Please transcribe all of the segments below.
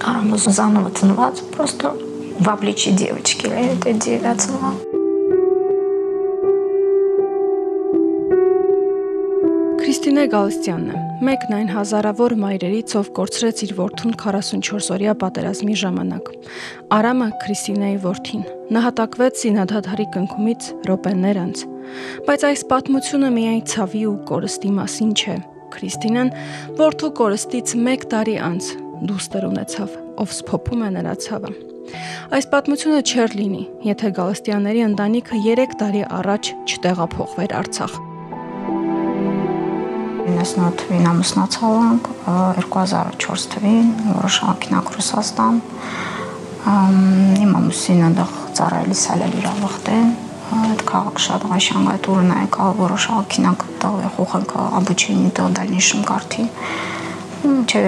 Караму заново ценоваться, просто в обличии девочки этой девятого. Քրիստինե Գալստյանն է։ Մեկն այն հազարավոր մայրերից, ով կորցրեց իր որդուն 44-օրյա պատերազմի ժամանակ։ Արամը Քրիստինեի որդին։ Նահատակվեց Սինադադարի կնքումից րոպեներ անց։ Բայց այս պատմությունը միայն ցավի ու կորստի մասին չէ։ Քրիստինան որդու կորստից 1 տարի անց դուստր ունեցավ, ով սփոփում է նրա ցավը։ Այս պատմությունը չեր լինի, եթե Գալստյանների ընտանիքը 3 տարի առաջ չտեղափոխվեր Արցախ։ 98 թվին ամուսնացանք, 2004 թվին որոշանքինակ Ռուսաստան։ Իմ ամուսինը դեռ ծառայելիս ալել իր ավախտեն, այդ քաղաք շատ ղաշանգ այդ ուրն է կա որոշանքինակ տալ խոխանք обучение до дальнейшем карты։ Չէ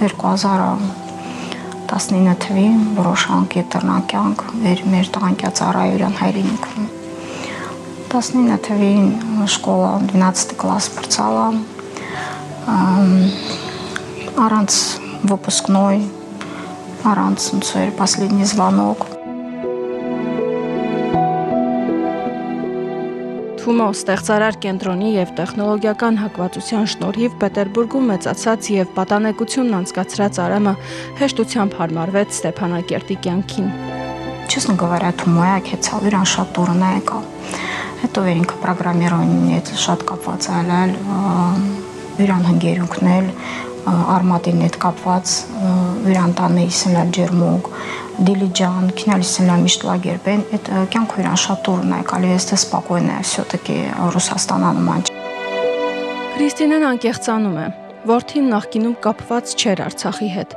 2019 թվին որոշանք ետրնակյանք մեր մեր տղանկյա ծառայուրան հայրենիքում 19 թվին շկոլա 12 класс прцала առանց выпускной առանց ոնց էր последний звонок Թումո ստեղծարար կենտրոնի եւ տեխնոլոգիական հակվածության շնորհիվ Պետերբուրգում մեծացած եւ պատանեկությունն անցկացրած Արամը հեշտությամբ հարմարվեց Ստեփանակերտի կյանքին։ Честно говоря, Թումոյ ակեցալ իրան շատ դուրն է եկա։ Հետո վեր ինքը պրոգրամիրованիի հետ շատ կապված ալալ, իրան հնգերունքնել, արմատին հետ կապված, իրան տանը իսնալ ջերմուկ, Դիլիջան, Քինալիսինա միշտ лагерբեն, այդ կյանքը իրան շատ ուրն է, կալի ես թե սպակոյն է, все-таки Ռուսաստան անման։ Քրիստինան անկեղծանում է։ Որդին նախկինում կապված չէր Արցախի հետ,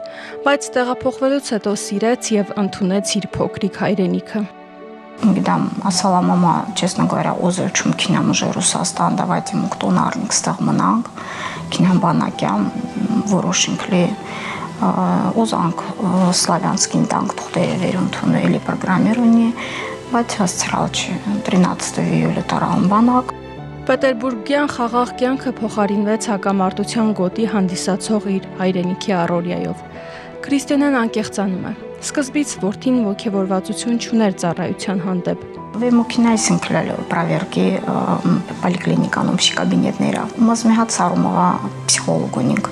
բայց տեղափոխվելուց հետո սիրեց եւ ընդունեց իր փոքրիկ հայրենիքը։ Գիտեմ, ասала мама, честно говоря, озерчում քինամ ուժը Ռուսաստան, давайте мы кто нарник ստեղ մնանք։ Քինան բանակյամ որոշինք լի ուզանք славянским танк թղթերերուն թունելի պրոգրամիրունի, բայց հասցրալ չի 13 իյուլի տարան բանակ։ Պետերբուրգյան խաղաղ կյանքը փոխարինվեց հակամարտության գոտի հանդիսացող իր հայրենիքի առօրյայով։ Քրիստիանան անկեղծանում է։ Սկզբից որդին ողքեվորվածություն չուներ ծառայության հանդեպ, Վեմոկինայսին քրալը проверки պոլիկլինիկանում շի կաբինետները։ Մոզ մի հատ սարումովա психолог ունինք։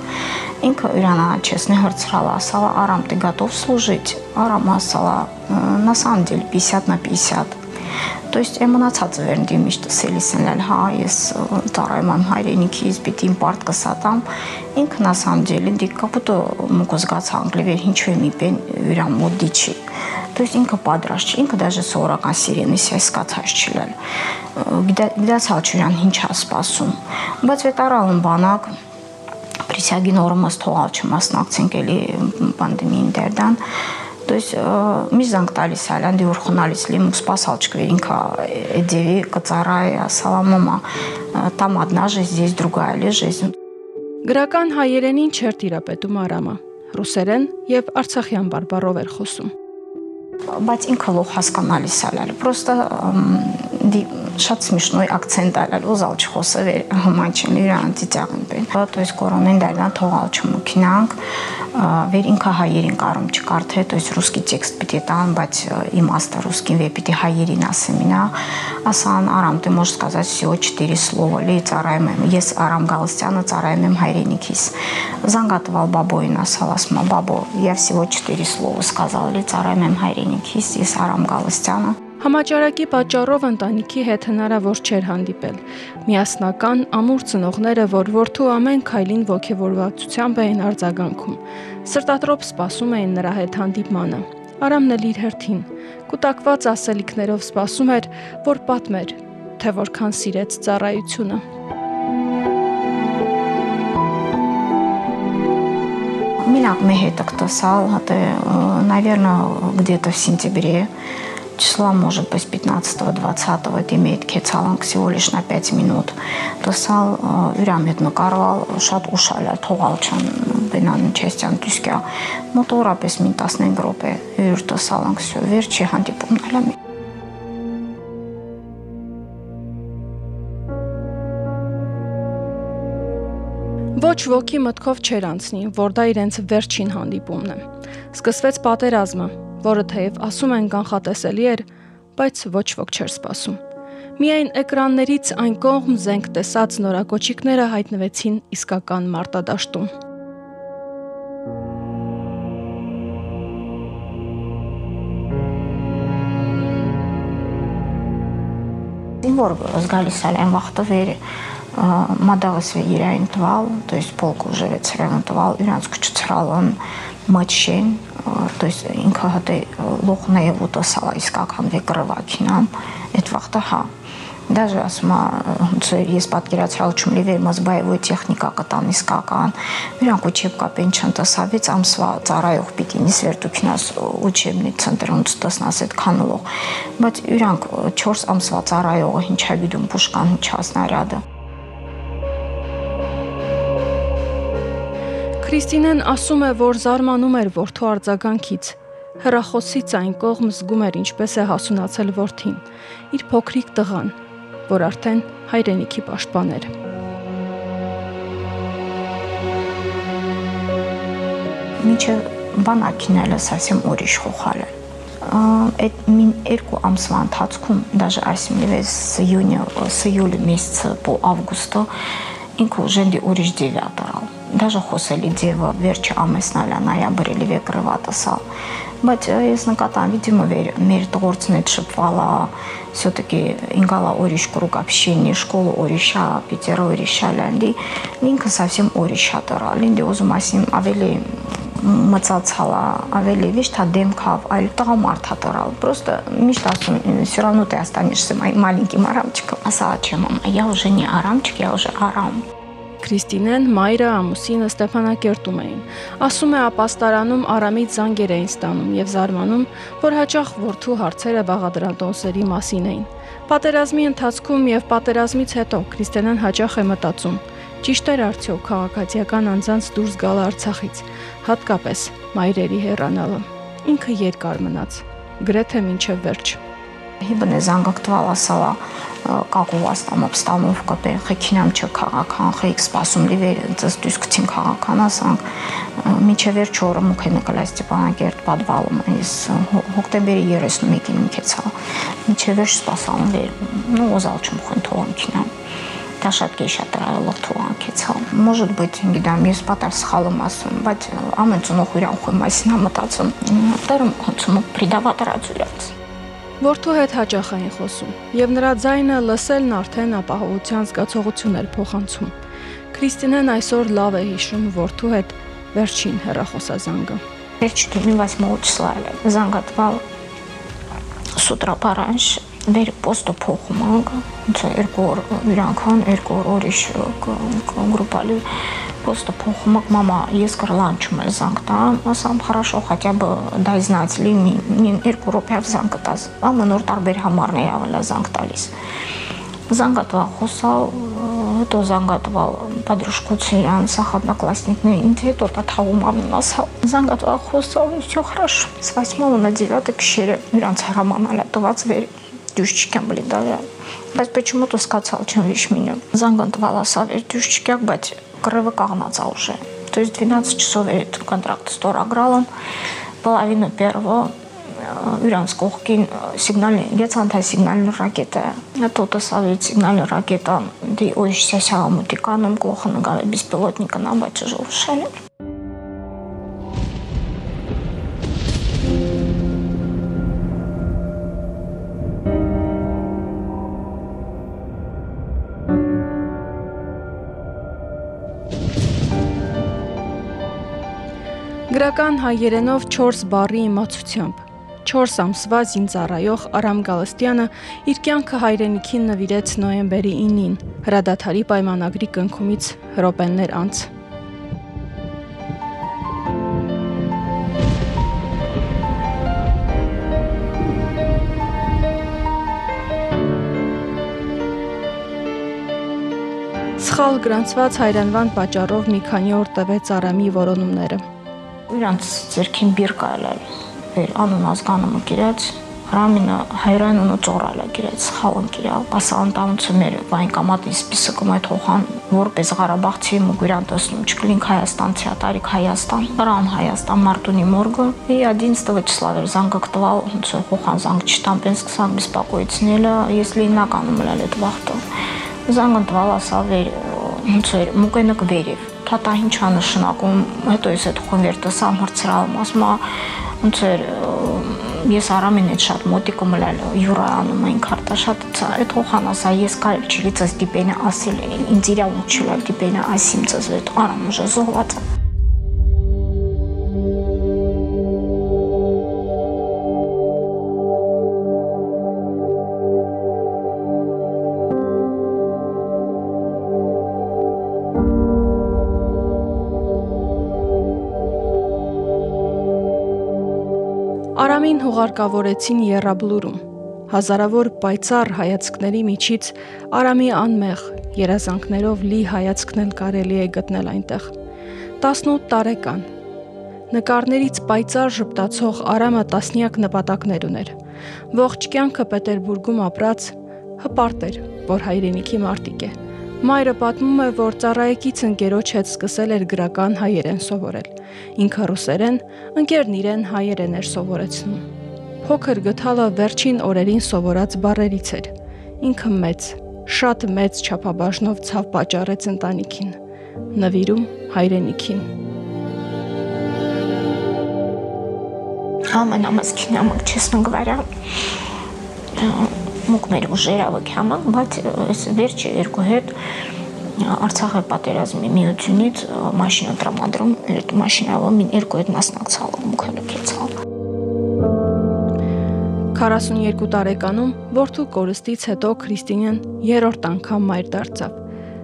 Ինքը իրան չեսնի հրցրալ ասала, «Արամ, ты готов служить?» Արամ ասала, «На самом деле 50 на 50» То есть է մնացած վերնդի միշտ սելիս են լալ, հա, ես տարայում եմ հայրենիքից, պիտի իմ պարտքը սատամ, ինքն ասամ ձելին դիկ կապուտը մուկ զգաց հանգլի վեր հինչ վեմ իպեն ուրամ մոտ դիչի то есть ինքը պատրաստ չի, ինքը դաժե սովորական սիրենից է սկացած չլեն։ Գիտացալ չուրան ինչ է սպասում։ Բայց վետարալն բանակ Պրիսյագին օրը մաս թողալ չմասնակցենք էլի պանդեմիային դերդան։ То есть մի զանգ տալիս այլ անդի որ խնալիս լիմ սпасալ չկվեր ինքա էդեվի կծարայ ասալամամա там одна жизнь здесь другая ли жизнь Գրական հայերենին չեր տիրապետում Արամը ռուսերեն եւ արցախյան բարբառով էր խոսում բայց ինքը լող հասկանալիս է լալու։ Պրոստը շատ смешной акцент արել ու զալ չխոսը վեր հմանչին իր անտիճաղին բեն։ То есть կորոնեն դարնա թողալ չմուքինանք, վեր ինքը հայերին կարում չկար թե, то есть ռուսկի տեքստ պիտի տան, բայց իմաստը ռուսկին վեր պիտի հայերին ասեմինա, ասան արամ, ты можешь сказать всего четыре слова, լի ծառայում եմ, ես Արամ Գալստյանը ծառայում եմ հայրենիքիս։ Զանգատվալ բաբոյին ասալ, ասում եմ, բաբո, я всего четыре слова сказал, լի ծառայում եմ հայրենիքիս, ես Արամ Գալստյանը։ Համաճարակի պատճառով ընտանիքի հետ հնարավոր չէր հանդիպել։ Միասնական ամուր ծնողները, որ որդու ամեն քայլին ողջավորվածությամբ էին արձագանքում, սրտատրոփ սպասում էին նրա հետ հանդիպմանը։ Արամն էլ իր հերթին կուտակված ասելիքներով սպասում էր, որ պատմեր, թե որքան սիրեց ծառայությունը։ Մի Օրինակ, մի հետը кто сал, это, наверное, где-то в сентябре числа, может быть, 15-20 это имеет կեցալանք всего лишь на 5 минут, տեսալ յուրամ հետ նկարվալ շատ ուշալ է թողալ չան բենան չեստյան դուսկյա մոտորապես մին 15 րոպե յուր տեսալանք всё վերջի հանդիպումն էլ Ոչ ոքի մտքով չեր անցնի, որ դա իրենց վերջին հանդիպումն է։ Սկսվեց պատերազմը, որը թեև ասում են կանխատեսելի էր, բայց ոչ ոք չէր սպասում։ Միայն էկրաններից այն կողմ զենք տեսած նորակոչիկները հայտնվեցին իսկական մարտադաշտում։ Որ զգալիս ալեն վախտվերը մադավս իրային տվալ, то есть полк уже ветераны տվալ, իրանց քչցրալ он մочен, то есть ինքը հատե լոխնեը ուտասա իսկական վեկրվակինամ, այդ վաղտը հա Даже ասում է ես պատկերացրալ չում լիվեր մզբայվոյ տեխնիկա կտան իսկական, վրանք ուչեպկապեն չնտասավից ամսվա ծարայող պիտի նիս վերդուքինաս ուչեմնի ծնտրունց տսնաս այդ կանլող, բայց իրանք չորս ամսվա ծարայողը հինչավիդում պուշկան հինչասնարյադը։ Քրիստինեն ասում է, որ զարմանում էր որդու արձագանքից։ Հրախոսից այն կողմ զգում էր ինչպես է հասունացել որդին, իր փոքրիկ տղան, որ արդեն հայրենիքի պաշտպան էր։ Մինչև բանակինելը совсем ուրիշ խոխալ է այդ մին երկու ամսվա ընթացքում даже այսինքն с июня с июля месяца по августа ինքը ժենդի ուրիշ դիվիատորալ даже խոսելի ձևը վերջը ամեսնալա նոյաբրելի վեկրվատը սա բայց ես նկատան видимо վեր մեր դորցն այդ շփվալա все-таки ինգալա օրիշ կրուկ общение школу օրիշա պիտերը օրիշա լանդի ինքը совсем օրիշա դրա լինդի ուզում ասիմ ավելի մծացալա ավելի ճիշտ հա դեմքավ այլ տղամարդ հա դարալ просто միշտ ասում все равно ты останешься моим маленьким арамчиком а саачем я уже не арамчик я уже арам Քրիստինեն, Մայրը, ամուսինը Ստեփանակերտում էին։ Ասում է ապաստարանում Արամից զանգեր էին ստանում եւ զարմանում, որ հաճախ որդու հարցերը բաղադրատոմսերի մասին էին։ Պատերազմի ընթացքում եւ պատերազմից հետո Քրիստինեն հաճախ է մտածում. ճիշտ էր արդյոք քաղաքացիական անձանց դուրս գալ Արցախից, հատկապես մայրերի հեռանալը։ Ինքը երկար մնաց, գրեթե ոչ վերջ։ Հիբնե զանգակտվալասալա կակով աստամով ստամով կպե խեքինամ չէ քաղաքան խեիք սպասում լիվեր ձս դիսկցին քաղաքան ասանք միջև վերջ օրը մուք են կլա Ստեփանակերտ պատվալում ես հոկտեմբերի 31-ին ինքեցա միջև վերջ սպասան լեր ну озалчում խնդողանքինամ դա շատ գեշա դրալով թողանքեցա։ Может быть, не գիտեմ, ես պատար սխալում ասում, բայց ամեն ծնող իրան խոյ մասին համտածում։ Դարում խնդրում պրիդավատ ռացուրած։ Որդու հետ հաճախ էին խոսում, եւ նրա ձայնը լսելն արդեն ապահովության զգացողություն էր փոխանցում։ Քրիստինեն այսօր լավ է հիշում որդու հետ վերջին հեռախոսազանգը։ Վերջի դու 8 числа զանգատվալ с утра пораньше վեր պոստը փոխում անք ոնց երկու օր իրանքան երկու օր ուրիշ գրուպալի просто помог мама ескор ланчում էր զանգ տան, ասամ хорошо, хотя бы դա իզնացլի մի 2 րոպեով զանգ կտաս։ Մամա նոր տարբեր համարներ ավելա զանգ տալիս։ Զանգատվա խոսալ, հետո զանգատվալ подружкուցիան, սա одноклассникներ, ինձ հետո պատահում ամեն ասա։ Զանգատվա խոսալ, всё хорошо։ С 8 на 9 գիշերը նրանց հրամանալա տված վեր դուրս блин, да բայց почему-то скацал, чем вишь меня. Զանգ ընտվալ ասավ, էր դուրս չկյակ, բայց Коровыках на уже. То есть 12 часов этот контракт стор агралан. Половина первого э, Юранского кин э, сигнальный гецанта сигнальный ракета. Тут совет сигнальный ракета. Ди ойшся сяму тиканом плохо гаве беспилотника на бачу жовшелек. Գրական հայերենով 4 բառի իմացությամբ 4 ամսվա զինծառայող Արամ Գալստյանը իր կյանքը հայրենիքին նվիրեց նոյեմբերի 9-ին հրադադարի պայմանագրի կնքումից րոպեններ անց։ Սխալ գրանցված հայրանվան պատճառով մի քանի օր տևեց Արամի որոնումները։ Իրանց ձերքին բիր կայլել։ Վեր անուն ազգանումը գիրած Ռամինը հայրանունը ծորալը գիրած խալն գիրա ասանտանցը մեր վայն կամատի սպիսը կմայ թողան որպես Ղարաբաղցի մուգուրան տեսնում չկլինք Հայաստանցի ատարիկ Հայաստան Ռան Հայաստան Մարտունի մորգը и 11 числа էր զանգակտվալ ոնց խոխան զանգ չտամպեն սկսան բեսպակոյցնելը если ինականում լալ այդ վախտը զանգընտվալ ասա վեր ոնց էր մուկենը կվերև թատա ինչ ա նշանակում հետո ես այդ խոնվերտը սամ հրցրալում ասма ոնց էր ես արամին այդ շատ մոտիկում լալ յուրանում այն քարտաշատ ցա այդ հոխան ասա ես կարել չլիցս դիպենը ասել ինձ իրա ու չլալ դիպենը ասիմ ցած այդ արամ ուժը զոհված Արամին հուղարկավորեցին Եռաբլուրում։ Հազարավոր պայծառ հայացքների միջից Արամի անմեղ երազանքներով լի հայացքն էլ կարելի է գտնել այնտեղ։ 18 տարեկան։ Նկարներից պայծառ ժպտացող Արամը տասնյակ նպատակներ ուներ։ Ողջ կյանքը Պետերբուրգում ապրած հպարտ էր, որ հայրենիքի մարտիկ է։ Մայրը պատմում է, որ ծառայեկից ընկերոջ հետ սկսել էր գրական հայերեն սովորել։ Ինքը ռուսերեն, ընկերն իրեն հայերեն էր սովորեցնում։ Փոքր գթալը վերջին օրերին սովորած բառերից էր։ Ինքը մեծ, շատ մեծ չափաբաժնով ցավ պատճառեց ընտանիքին, նվիրում հայրենիքին։ ամենամասքին ամոք չես նգվարա իրավունք մեր ժերավոքի համար, բայց այս վերջը երկու հետ Արցախի պատերազմի միությունից մաշինա տրամադրում, այդ մաշինավը մին երկու հետ մասնակցալով մուքելոքեցալ։ 42 տարեկանում որդու կորստից հետո Քրիստինեն երրորդ անգամ մայր դարձավ։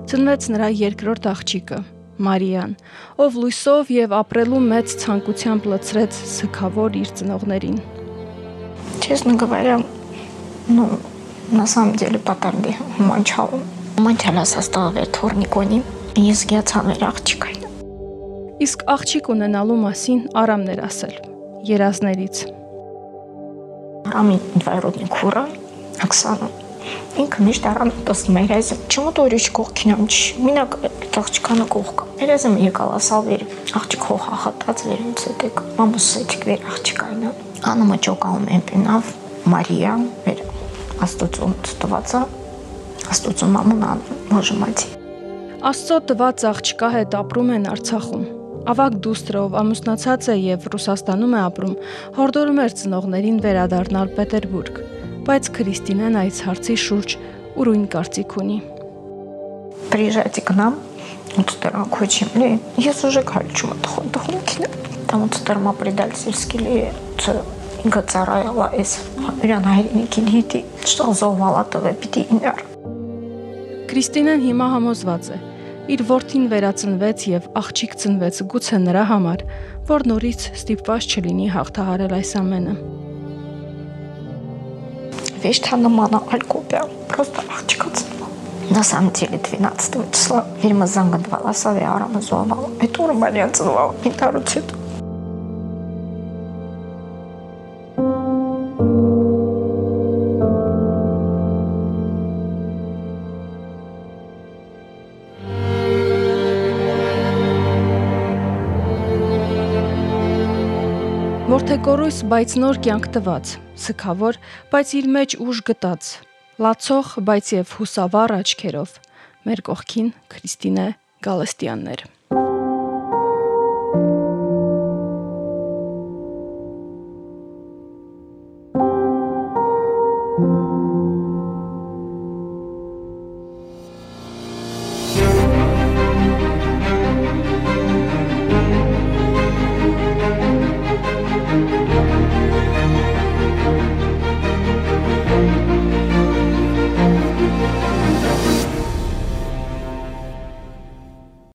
Ծնվեց նրա երկրորդ աղջիկը՝ Մարիան, ով լույսով եւ ապրելու մեծ ցանկությամբ լցրեց սքավոր իր ծնողներին։ Չես նկավարյա, ну, на самом деле պատանդի մանչալ մանչալա սաստավը թորնիկոնի ես գյացան էր աղջիկային իսկ աղջիկ ունենալու մասին Արամներ ասել երազներից Արամի двоюродный քուրը Оксана ինքը միշտ արամ տեսնում էր այս չմոտ օրիշ կողքինամ չի մինակ աղջկանը կողք երազեմ եկալ ասալ վեր աղջիկ հող հախատած վեր ինձ դեք մամուս էտիկ վեր աղջկայնա անումը ճոկալում էմպենավ Մարիա վեր Աստծուն տված է Աստծուն մաման մոժմացի Աստծո տված աղջկա հետ ապրում են Արցախում Ավակ դուստրով ամուսնացած է եւ Ռուսաստանում է ապրում, հորդորում էր ծնողներին վերադառնալ Պետերբուրգ, բայց Քրիստինեն այս հարցի շուրջ ուրույն կարծիք ունի։ Приезжайте к нам, вот там хочем ли. Я уже хочу отход дохнуть. Там вот там предательский ли, ինքը ծառայողա էս իրան հայրենիքին հիտի շտո զովալա տվե պիտի իներ Կրիստինեն հիմա համոզված է իր որդին վերածնվեց եւ աղջիկ ծնվեց գուցե նրա համար որ նորից ստիպված չլինի հաղթահարել այս ամենը Вещь-то намана алькопия, просто աղջիկաց на самом деле 12 числа фильма «Занган» 2 ласаве арамы зуамала. Это урманян целовал, не таруцит. Հետ։ Որդեկորույս, բայց նոր կյանք տված, սքավոր, բայց իր մեջ ուժ գտած, լացող, բայց եւ հուսավառ աչքերով։ Մեր կողքին Քրիստինե Գալստյաններ։